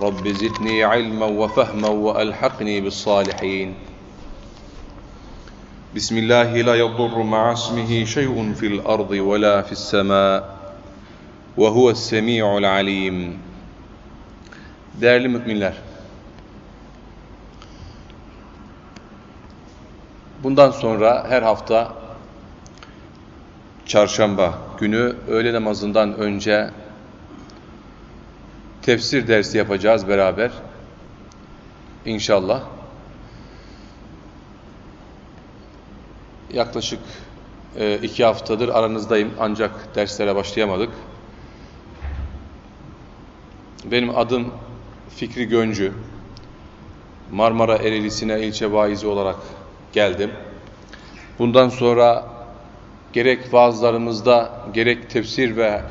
رب زدني علما وفهما وألحقني بالصالحين بسم الله لا يضر مع اسمه شيء في الأرض ولا في السماء وهو السميع العليم Değerli müminler, bundan sonra her hafta çarşamba günü öğle namazından önce tefsir dersi yapacağız beraber. İnşallah. Yaklaşık e, iki haftadır aranızdayım ancak derslere başlayamadık. Benim adım Fikri Göncü. Marmara Ereğlisi'ne ilçe vaizi olarak geldim. Bundan sonra gerek vaazlarımızda, gerek tefsir ve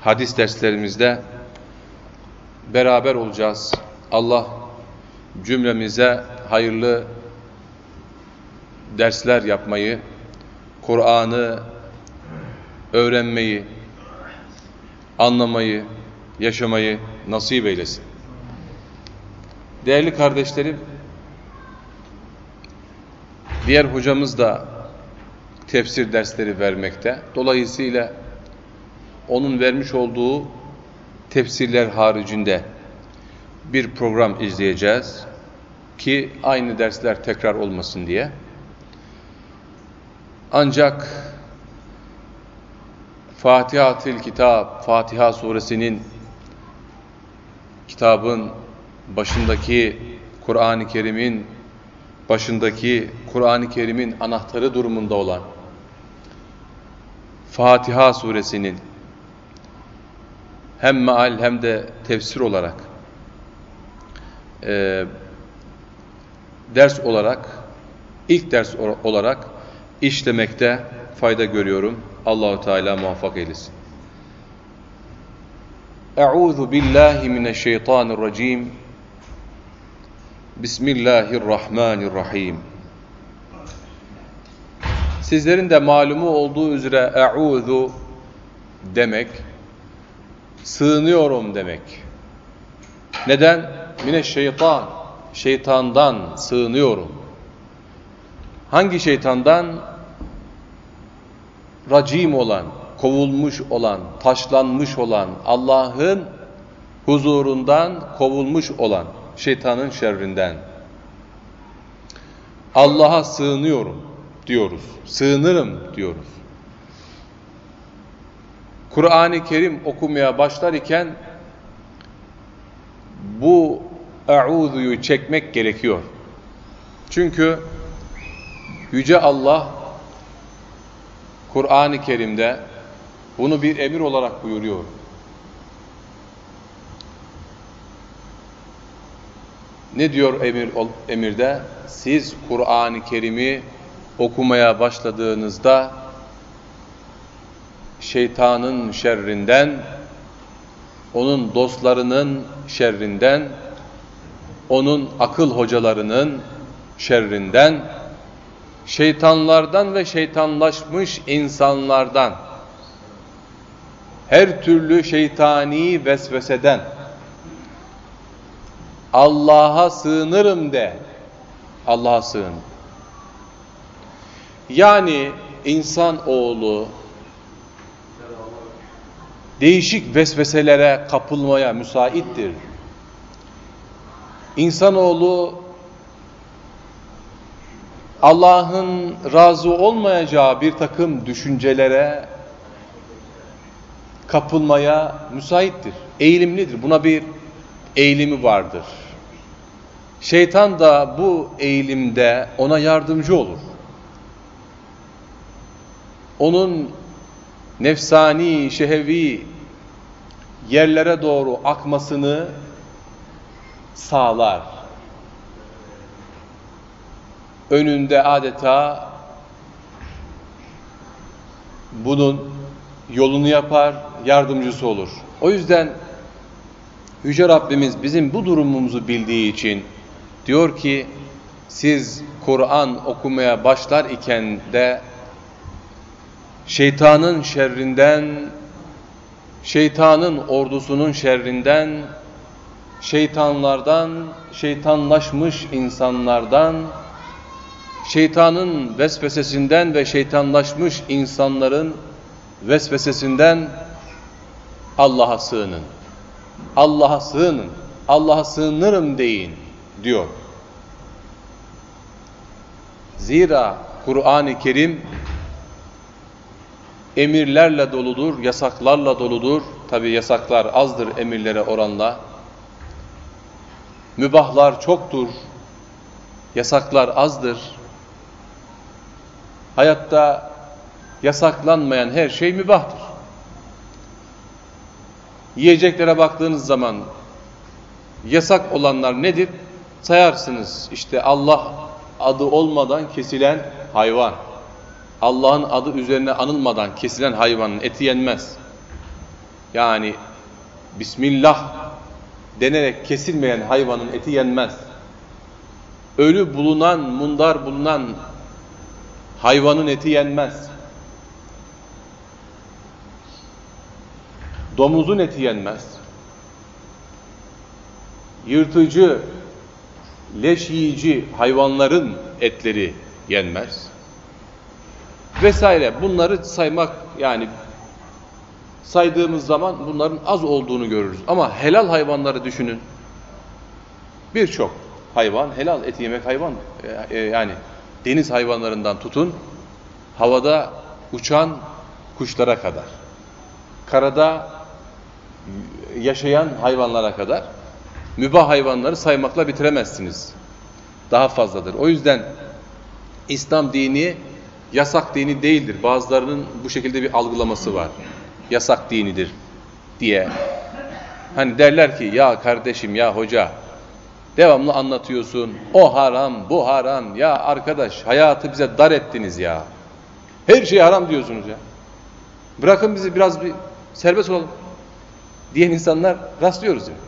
hadis derslerimizde beraber olacağız. Allah cümlemize hayırlı dersler yapmayı, Kur'an'ı öğrenmeyi, anlamayı, yaşamayı nasip eylesin. Değerli kardeşlerim, diğer hocamız da tefsir dersleri vermekte. Dolayısıyla onun vermiş olduğu tefsirler haricinde bir program izleyeceğiz ki aynı dersler tekrar olmasın diye. Ancak Fatiha-tül Kitap, Fatiha suresinin kitabın başındaki Kur'an-ı Kerim'in başındaki Kur'an-ı Kerim'in anahtarı durumunda olan Fatiha suresinin hem meal hem de tefsir olarak e, ders olarak ilk ders olarak işlemekte fayda görüyorum. Allahu Teala muvaffak eylesin. Euzu billahi mineşşeytanirracim. Bismillahirrahmanirrahim. Sizlerin de malumu olduğu üzere euzu demek sığınıyorum demek. Neden? Mine şeytan, şeytandan sığınıyorum. Hangi şeytandan? Racim olan, kovulmuş olan, taşlanmış olan, Allah'ın huzurundan kovulmuş olan şeytanın şerrinden. Allah'a sığınıyorum diyoruz. Sığınırım diyoruz. Kur'an-ı Kerim okumaya başlar iken bu e'uduyu çekmek gerekiyor. Çünkü Yüce Allah Kur'an-ı Kerim'de bunu bir emir olarak buyuruyor. Ne diyor emir emirde? Siz Kur'an-ı Kerim'i okumaya başladığınızda şeytanın şerrinden, onun dostlarının şerrinden, onun akıl hocalarının şerrinden, şeytanlardan ve şeytanlaşmış insanlardan, her türlü şeytani vesveseden, Allah'a sığınırım de, Allah'a sığın. Yani insan oğlu değişik vesveselere kapılmaya müsaittir. İnsanoğlu Allah'ın razı olmayacağı bir takım düşüncelere kapılmaya müsaittir. Eğilimlidir. Buna bir eğilimi vardır. Şeytan da bu eğilimde ona yardımcı olur. Onun nefsani, şehevi yerlere doğru akmasını sağlar. Önünde adeta bunun yolunu yapar, yardımcısı olur. O yüzden Yüce Rabbimiz bizim bu durumumuzu bildiği için diyor ki siz Kur'an okumaya başlar iken de şeytanın şerrinden, şeytanın ordusunun şerrinden, şeytanlardan, şeytanlaşmış insanlardan, şeytanın vesvesesinden ve şeytanlaşmış insanların vesvesesinden Allah'a sığının. Allah'a sığının. Allah'a sığınırım deyin diyor. Zira Kur'an-ı Kerim emirlerle doludur, yasaklarla doludur. Tabi yasaklar azdır emirlere oranla. Mübahlar çoktur, yasaklar azdır. Hayatta yasaklanmayan her şey mübahtır. Yiyeceklere baktığınız zaman yasak olanlar nedir? Sayarsınız. İşte Allah adı olmadan kesilen hayvan. Allah'ın adı üzerine anılmadan kesilen hayvanın eti yenmez. Yani Bismillah denerek kesilmeyen hayvanın eti yenmez. Ölü bulunan, mundar bulunan hayvanın eti yenmez. Domuzun eti yenmez. Yırtıcı, leş yiyici hayvanların etleri yenmez. Vesaire. Bunları saymak yani saydığımız zaman bunların az olduğunu görürüz. Ama helal hayvanları düşünün. Birçok hayvan, helal et yemek hayvan. E, e, yani deniz hayvanlarından tutun, havada uçan kuşlara kadar. Karada yaşayan hayvanlara kadar mübah hayvanları saymakla bitiremezsiniz. Daha fazladır. O yüzden İslam dini yasak dini değildir. Bazılarının bu şekilde bir algılaması var. Yasak dinidir diye. Hani derler ki ya kardeşim ya hoca devamlı anlatıyorsun. O haram, bu haram. Ya arkadaş hayatı bize dar ettiniz ya. Her şey haram diyorsunuz ya. Bırakın bizi biraz bir serbest olalım diyen insanlar rastlıyoruz yani.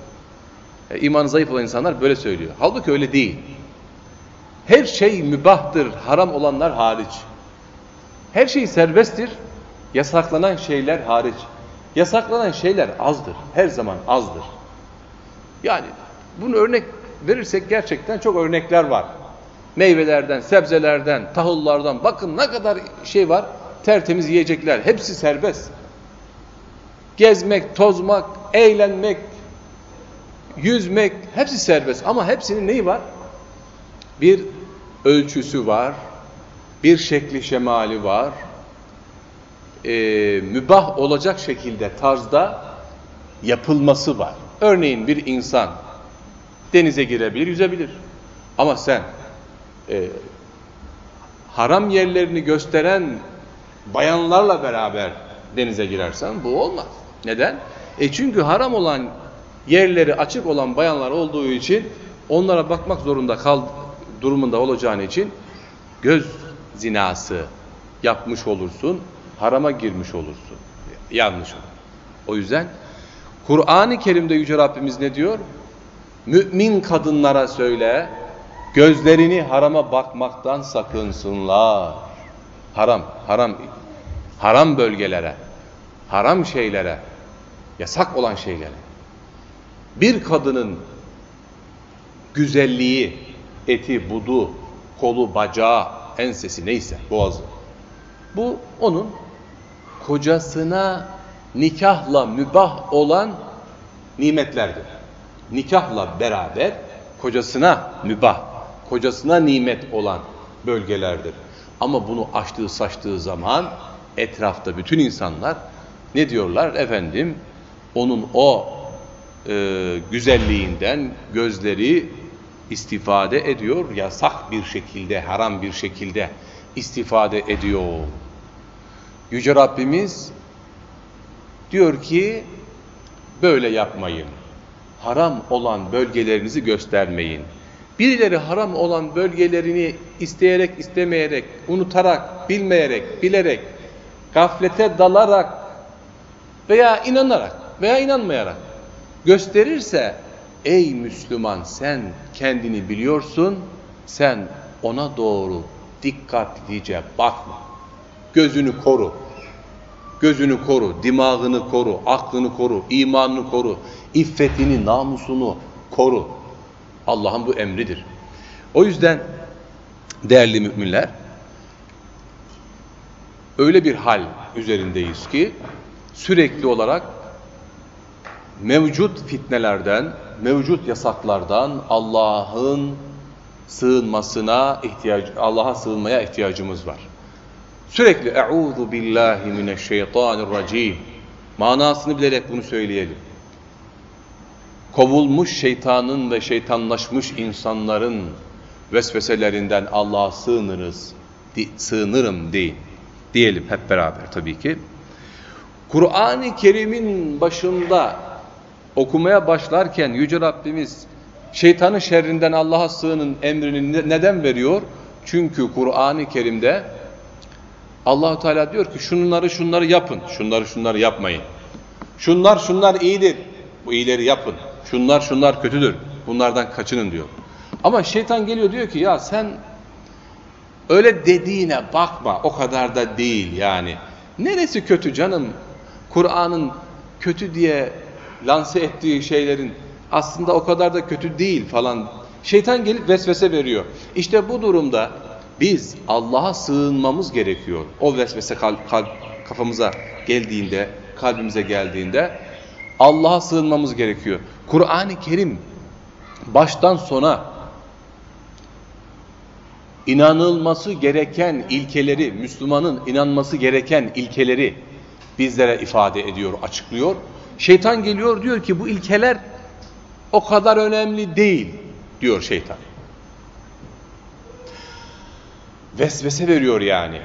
yani e, imanı zayıf olan insanlar böyle söylüyor. Halbuki öyle değil. Her şey mübahtır, haram olanlar hariç. Her şey serbesttir, yasaklanan şeyler hariç. Yasaklanan şeyler azdır, her zaman azdır. Yani bunu örnek verirsek gerçekten çok örnekler var. Meyvelerden, sebzelerden, tahıllardan bakın ne kadar şey var. Tertemiz yiyecekler, hepsi serbest gezmek, tozmak, eğlenmek, yüzmek hepsi serbest ama hepsinin neyi var? Bir ölçüsü var, bir şekli şemali var, ee, mübah olacak şekilde tarzda yapılması var. Örneğin bir insan denize girebilir, yüzebilir. Ama sen e, haram yerlerini gösteren bayanlarla beraber denize girersen bu olmaz. Neden? E çünkü haram olan yerleri açık olan bayanlar olduğu için onlara bakmak zorunda kal durumunda olacağın için göz zinası yapmış olursun, harama girmiş olursun. Yanlış olur. O yüzden Kur'an-ı Kerim'de Yüce Rabbimiz ne diyor? Mümin kadınlara söyle, gözlerini harama bakmaktan sakınsınlar. Haram, haram, haram bölgelere, haram şeylere, yasak olan şeylere. Bir kadının güzelliği, eti, budu, kolu, bacağı, ensesi neyse, boğazı. Bu onun kocasına nikahla mübah olan nimetlerdir. Nikahla beraber kocasına mübah, kocasına nimet olan bölgelerdir. Ama bunu açtığı saçtığı zaman etrafta bütün insanlar ne diyorlar? Efendim onun o e, güzelliğinden gözleri istifade ediyor, yasak bir şekilde, haram bir şekilde istifade ediyor. Yüce Rabbimiz diyor ki böyle yapmayın. haram olan bölgelerinizi göstermeyin. Birileri haram olan bölgelerini isteyerek, istemeyerek, unutarak, bilmeyerek, bilerek, gaflete dalarak veya inanarak veya inanmayarak gösterirse ey Müslüman sen kendini biliyorsun, sen ona doğru dikkatlice bakma. Gözünü koru. Gözünü koru, dimağını koru, aklını koru, imanını koru, iffetini, namusunu koru. Allah'ın bu emridir. O yüzden değerli müminler öyle bir hal üzerindeyiz ki sürekli olarak mevcut fitnelerden, mevcut yasaklardan Allah'ın sığınmasına ihtiyaç Allah'a sığınmaya ihtiyacımız var. Sürekli "Euzu billahi mineşşeytanirracim" manasını bilerek bunu söyleyelim. Kovulmuş şeytanın ve şeytanlaşmış insanların vesveselerinden Allah'a sığınırız, sığınırım deyin. Diyelim hep beraber tabii ki. Kur'an-ı Kerim'in başında okumaya başlarken Yüce Rabbimiz şeytanın şerrinden Allah'a sığının emrini neden veriyor? Çünkü Kur'an-ı Kerim'de Allahu Teala diyor ki şunları şunları yapın, şunları şunları yapmayın. Şunlar şunlar iyidir, bu iyileri yapın. Şunlar şunlar kötüdür, bunlardan kaçının diyor. Ama şeytan geliyor diyor ki ya sen öyle dediğine bakma, o kadar da değil yani. Neresi kötü canım? Kur'an'ın kötü diye lanse ettiği şeylerin aslında o kadar da kötü değil falan. Şeytan gelip vesvese veriyor. İşte bu durumda biz Allah'a sığınmamız gerekiyor. O vesvese kalp, kalp, kafamıza geldiğinde, kalbimize geldiğinde Allah'a sığınmamız gerekiyor. Kur'an-ı Kerim baştan sona inanılması gereken ilkeleri, Müslümanın inanması gereken ilkeleri bizlere ifade ediyor, açıklıyor. Şeytan geliyor diyor ki bu ilkeler o kadar önemli değil diyor şeytan. Vesvese veriyor yani.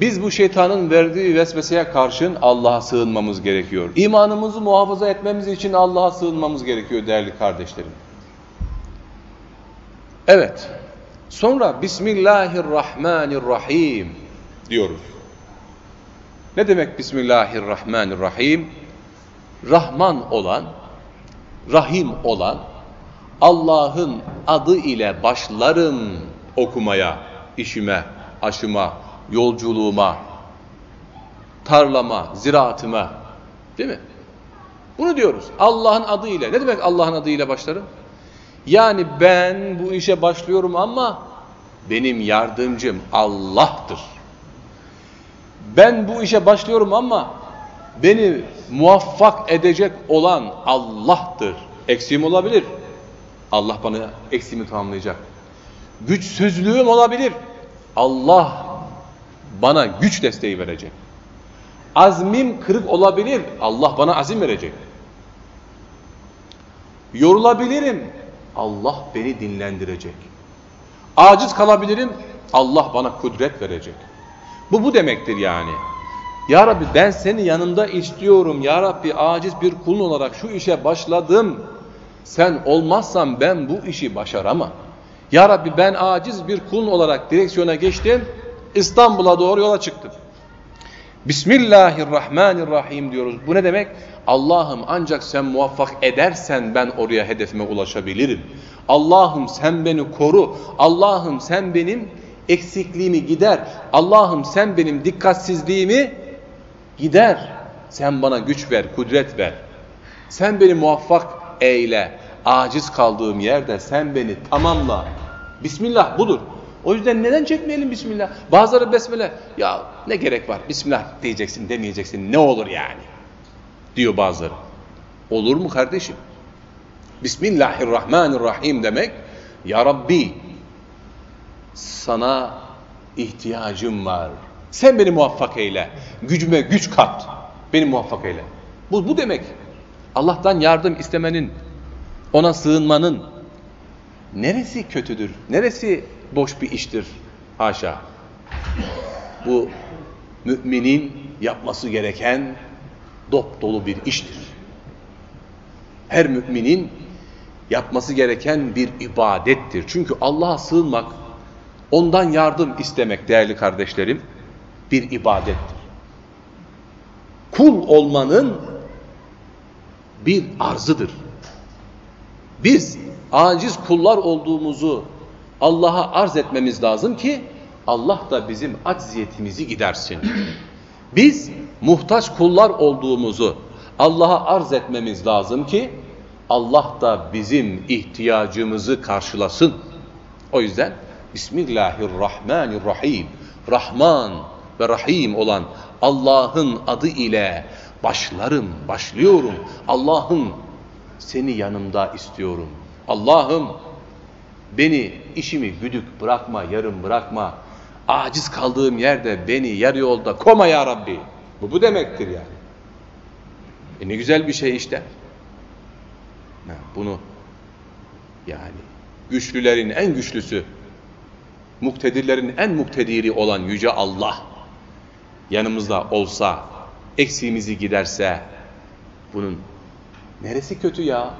Biz bu şeytanın verdiği vesveseye karşın Allah'a sığınmamız gerekiyor. İmanımızı muhafaza etmemiz için Allah'a sığınmamız gerekiyor değerli kardeşlerim. Evet. Sonra Bismillahirrahmanirrahim diyoruz. Ne demek Bismillahirrahmanirrahim? Rahman olan, Rahim olan Allah'ın adı ile başlarım okumaya, işime, aşıma, yolculuğuma, tarlama, ziraatıma. Değil mi? Bunu diyoruz. Allah'ın adıyla. Ne demek Allah'ın adıyla başlarım? Yani ben bu işe başlıyorum ama benim yardımcım Allah'tır. Ben bu işe başlıyorum ama beni muvaffak edecek olan Allah'tır. Eksiğim olabilir. Allah bana eksiğimi tamamlayacak. Güçsüzlüğüm olabilir. Allah bana güç desteği verecek. Azmim kırık olabilir. Allah bana azim verecek. Yorulabilirim. Allah beni dinlendirecek. Aciz kalabilirim. Allah bana kudret verecek. Bu bu demektir yani. Ya Rabbi ben seni yanımda istiyorum. Ya Rabbi aciz bir kulun olarak şu işe başladım. Sen olmazsan ben bu işi başaramam. Ya Rabbi ben aciz bir kulun olarak direksiyona geçtim. İstanbul'a doğru yola çıktım. Bismillahirrahmanirrahim diyoruz. Bu ne demek? Allah'ım ancak sen muvaffak edersen ben oraya hedefime ulaşabilirim. Allah'ım sen beni koru. Allah'ım sen benim eksikliğimi gider. Allah'ım sen benim dikkatsizliğimi gider. Sen bana güç ver, kudret ver. Sen beni muvaffak eyle. Aciz kaldığım yerde sen beni tamamla. Bismillah budur. O yüzden neden çekmeyelim Bismillah? Bazıları Besmele ya ne gerek var Bismillah diyeceksin demeyeceksin ne olur yani diyor bazıları. Olur mu kardeşim? Bismillahirrahmanirrahim demek Ya Rabbi sana ihtiyacım var. Sen beni muvaffak eyle. Gücüme güç kat. Beni muvaffak eyle. Bu, bu demek. Allah'tan yardım istemenin, ona sığınmanın neresi kötüdür? Neresi boş bir iştir? Haşa. Bu müminin yapması gereken dop dolu bir iştir. Her müminin yapması gereken bir ibadettir. Çünkü Allah'a sığınmak, ondan yardım istemek değerli kardeşlerim bir ibadettir. Kul olmanın bir arzıdır. Biz aciz kullar olduğumuzu Allah'a arz etmemiz lazım ki Allah da bizim acziyetimizi gidersin. Biz muhtaç kullar olduğumuzu Allah'a arz etmemiz lazım ki Allah da bizim ihtiyacımızı karşılasın. O yüzden Bismillahirrahmanirrahim. Rahman ve Rahim olan Allah'ın adı ile başlarım, başlıyorum. Allah'ım seni yanımda istiyorum. Allah'ım beni işimi güdük bırakma, yarım bırakma. Aciz kaldığım yerde beni yarı yolda koma ya Rabbi. Bu bu demektir yani. E ne güzel bir şey işte. Bunu yani güçlülerin en güçlüsü, muktedirlerin en muktediri olan Yüce Allah yanımızda olsa, eksiğimizi giderse bunun neresi kötü ya?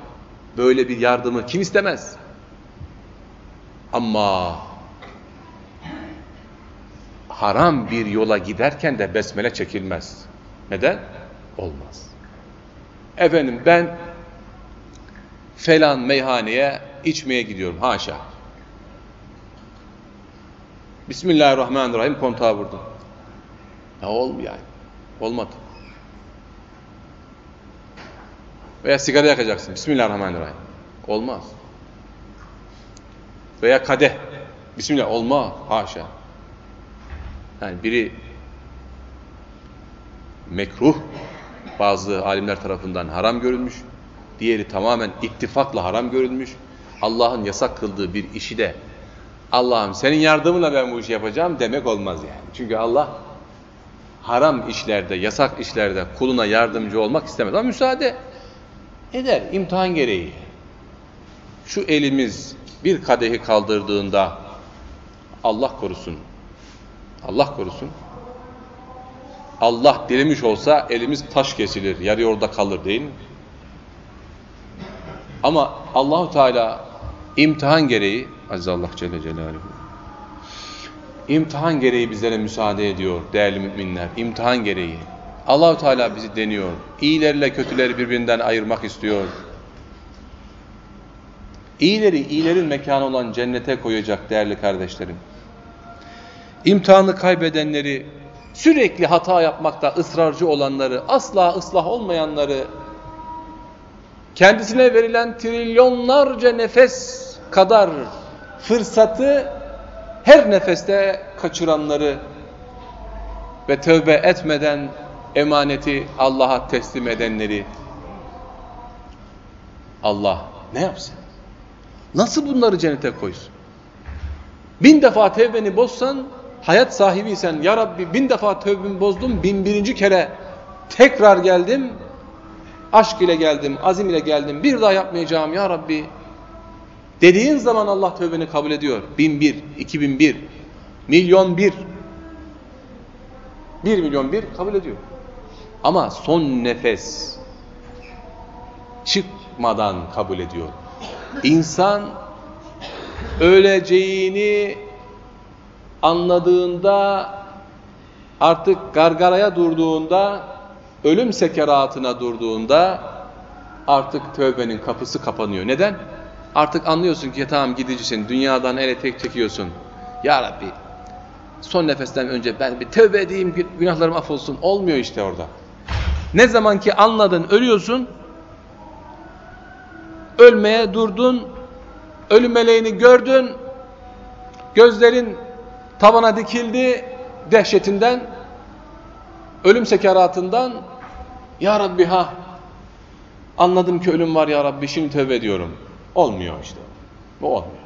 Böyle bir yardımı kim istemez? Ama haram bir yola giderken de besmele çekilmez. Neden? Olmaz. Efendim ben falan meyhaneye içmeye gidiyorum. Haşa. Bismillahirrahmanirrahim kontağı vurdum. Ya olmuyor yani. Olmadı. Veya sigara yakacaksın. Bismillahirrahmanirrahim. Olmaz. Veya kadeh. Bismillah. Olmaz. Haşa. Yani biri mekruh bazı alimler tarafından haram görülmüş. Diğeri tamamen ittifakla haram görülmüş. Allah'ın yasak kıldığı bir işi de Allah'ım senin yardımınla ben bu işi yapacağım demek olmaz yani. Çünkü Allah haram işlerde, yasak işlerde kuluna yardımcı olmak istemez. Ama müsaade eder imtihan gereği. Şu elimiz bir kadehi kaldırdığında Allah korusun. Allah korusun. Allah dilemiş olsa elimiz taş kesilir, yarı orada kalır değil mi? Ama Allahu Teala imtihan gereği Aziz Allah Celle Celaluhu imtihan gereği bizlere müsaade ediyor değerli müminler. İmtihan gereği. Allahu Teala bizi deniyor. İyilerle kötüleri birbirinden ayırmak istiyor. İyileri iyilerin mekanı olan cennete koyacak değerli kardeşlerim. İmtihanı kaybedenleri, sürekli hata yapmakta ısrarcı olanları, asla ıslah olmayanları, kendisine verilen trilyonlarca nefes kadar fırsatı her nefeste kaçıranları ve tövbe etmeden emaneti Allah'a teslim edenleri Allah ne yapsın? Nasıl bunları cennete koysun? Bin defa tevbeni bozsan, hayat sahibiysen, Ya Rabbi bin defa tövbemi bozdum, bin birinci kere tekrar geldim, aşk ile geldim, azim ile geldim, bir daha yapmayacağım Ya Rabbi Dediğin zaman Allah tövbeni kabul ediyor. Bin bir, iki bin bir, milyon bir, bir milyon bir kabul ediyor. Ama son nefes çıkmadan kabul ediyor. İnsan öleceğini anladığında artık gargaraya durduğunda ölüm sekeratına durduğunda artık tövbenin kapısı kapanıyor. Neden? Artık anlıyorsun ki tamam gidicisin, dünyadan ele tek çekiyorsun. Ya Rabbi son nefesten önce ben bir tövbe edeyim, günahlarım affolsun. Olmuyor işte orada. Ne zaman ki anladın, ölüyorsun, ölmeye durdun, ölüm meleğini gördün, gözlerin tavana dikildi dehşetinden, ölüm sekeratından, Ya Rabbi ha, anladım ki ölüm var Ya Rabbi, şimdi tövbe ediyorum. Olmuyor işte. Bu olmuyor.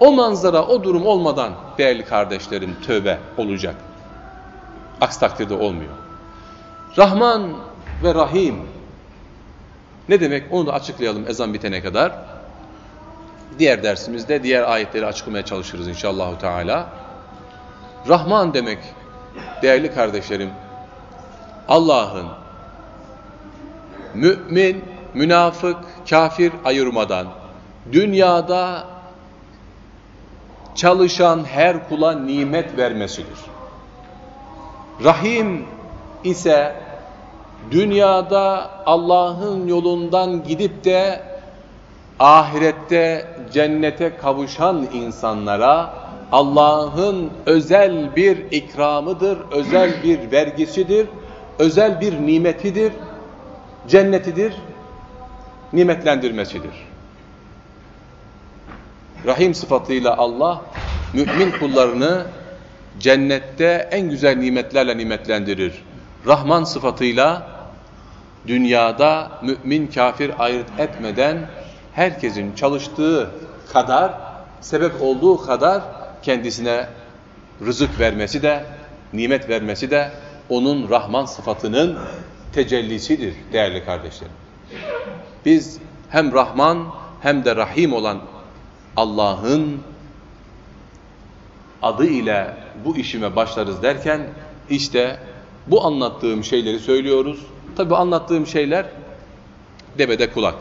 O manzara, o durum olmadan değerli kardeşlerim tövbe olacak. Aksi takdirde olmuyor. Rahman ve Rahim ne demek onu da açıklayalım ezan bitene kadar. Diğer dersimizde diğer ayetleri açıklamaya çalışırız inşallah Teala. Rahman demek değerli kardeşlerim Allah'ın mümin münafık, kafir ayırmadan dünyada çalışan her kula nimet vermesidir. Rahim ise dünyada Allah'ın yolundan gidip de ahirette cennete kavuşan insanlara Allah'ın özel bir ikramıdır, özel bir vergisidir, özel bir nimetidir, cennetidir, nimetlendirmesidir. Rahim sıfatıyla Allah mümin kullarını cennette en güzel nimetlerle nimetlendirir. Rahman sıfatıyla dünyada mümin kafir ayırt etmeden herkesin çalıştığı kadar, sebep olduğu kadar kendisine rızık vermesi de, nimet vermesi de onun Rahman sıfatının tecellisidir değerli kardeşlerim. Biz hem Rahman hem de Rahim olan Allah'ın adı ile bu işime başlarız derken işte bu anlattığım şeyleri söylüyoruz. Tabi anlattığım şeyler debede kulak.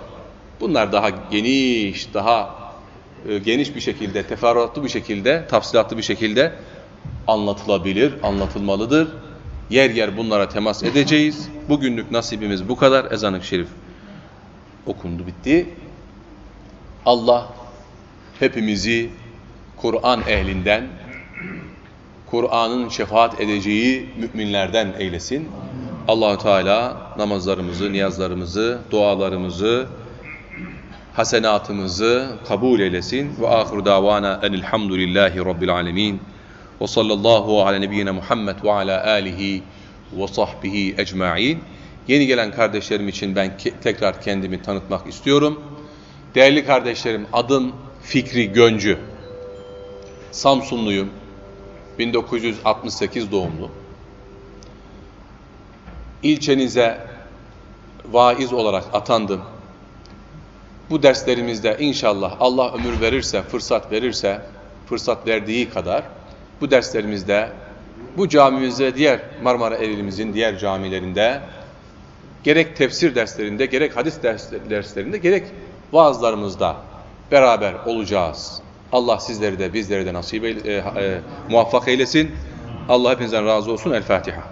Bunlar daha geniş, daha e, geniş bir şekilde, teferruatlı bir şekilde, tafsilatlı bir şekilde anlatılabilir, anlatılmalıdır. Yer yer bunlara temas edeceğiz. Bugünlük nasibimiz bu kadar. Ezan-ı Şerif okundu, bitti. Allah hepimizi Kur'an ehlinden, Kur'an'ın şefaat edeceği müminlerden eylesin. Allahu Teala namazlarımızı, niyazlarımızı, dualarımızı, hasenatımızı kabul eylesin. Ve ahir davana enilhamdülillahi rabbil alemin. Ve sallallahu ala nebiyyina Muhammed ve ala alihi ve sahbihi ecma'in. Yeni gelen kardeşlerim için ben tekrar kendimi tanıtmak istiyorum. Değerli kardeşlerim adım Fikri Göncü. Samsunluyum. 1968 doğumlu. İlçenize vaiz olarak atandım. Bu derslerimizde inşallah Allah ömür verirse, fırsat verirse, fırsat verdiği kadar bu derslerimizde, bu camimizde, diğer Marmara Ereğlimizin diğer camilerinde gerek tefsir derslerinde, gerek hadis derslerinde, gerek vaazlarımızda beraber olacağız. Allah sizleri de bizleri de nasip eyle, e, e, muvaffak eylesin. Allah hepinizden razı olsun. El Fatiha.